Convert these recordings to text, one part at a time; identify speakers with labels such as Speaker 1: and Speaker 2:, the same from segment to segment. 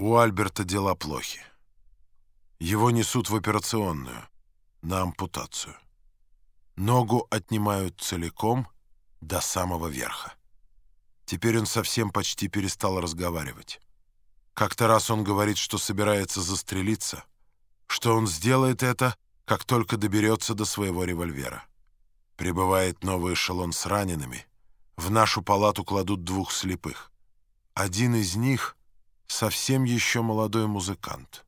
Speaker 1: У Альберта дела плохи. Его несут в операционную, на ампутацию. Ногу отнимают целиком до самого верха. Теперь он совсем почти перестал разговаривать. Как-то раз он говорит, что собирается застрелиться, что он сделает это, как только доберется до своего револьвера. Прибывает новый эшелон с ранеными. В нашу палату кладут двух слепых. Один из них — совсем еще молодой музыкант.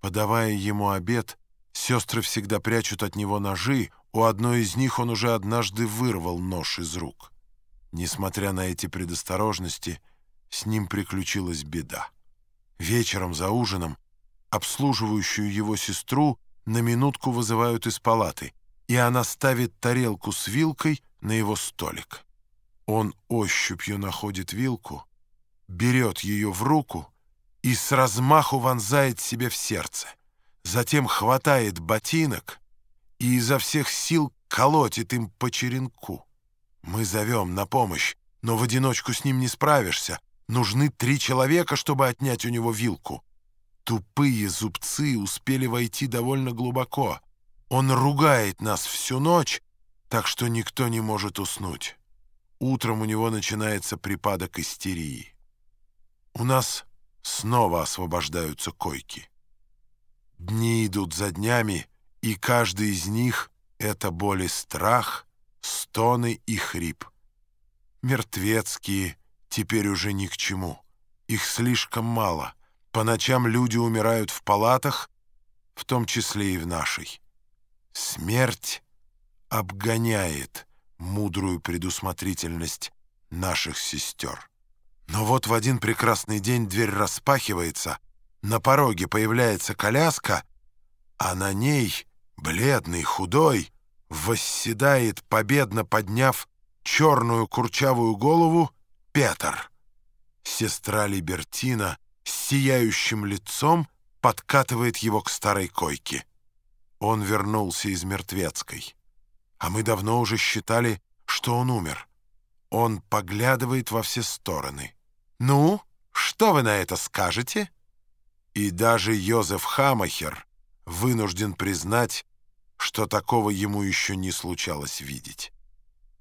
Speaker 1: Подавая ему обед, сестры всегда прячут от него ножи, у одной из них он уже однажды вырвал нож из рук. Несмотря на эти предосторожности, с ним приключилась беда. Вечером за ужином обслуживающую его сестру на минутку вызывают из палаты, и она ставит тарелку с вилкой на его столик. Он ощупью находит вилку, берет ее в руку и с размаху вонзает себе в сердце. Затем хватает ботинок — и изо всех сил колотит им по черенку. Мы зовем на помощь, но в одиночку с ним не справишься. Нужны три человека, чтобы отнять у него вилку. Тупые зубцы успели войти довольно глубоко. Он ругает нас всю ночь, так что никто не может уснуть. Утром у него начинается припадок истерии. У нас снова освобождаются койки. Дни идут за днями, и каждый из них — это боль и страх, стоны и хрип. Мертвецкие теперь уже ни к чему. Их слишком мало. По ночам люди умирают в палатах, в том числе и в нашей. Смерть обгоняет мудрую предусмотрительность наших сестер. Но вот в один прекрасный день дверь распахивается, на пороге появляется коляска, а на ней бледный, худой, восседает, победно подняв черную курчавую голову, Петр. Сестра Либертина с сияющим лицом подкатывает его к старой койке. Он вернулся из мертвецкой. А мы давно уже считали, что он умер. Он поглядывает во все стороны. «Ну, что вы на это скажете?» И даже Йозеф Хамахер вынужден признать, что такого ему еще не случалось видеть.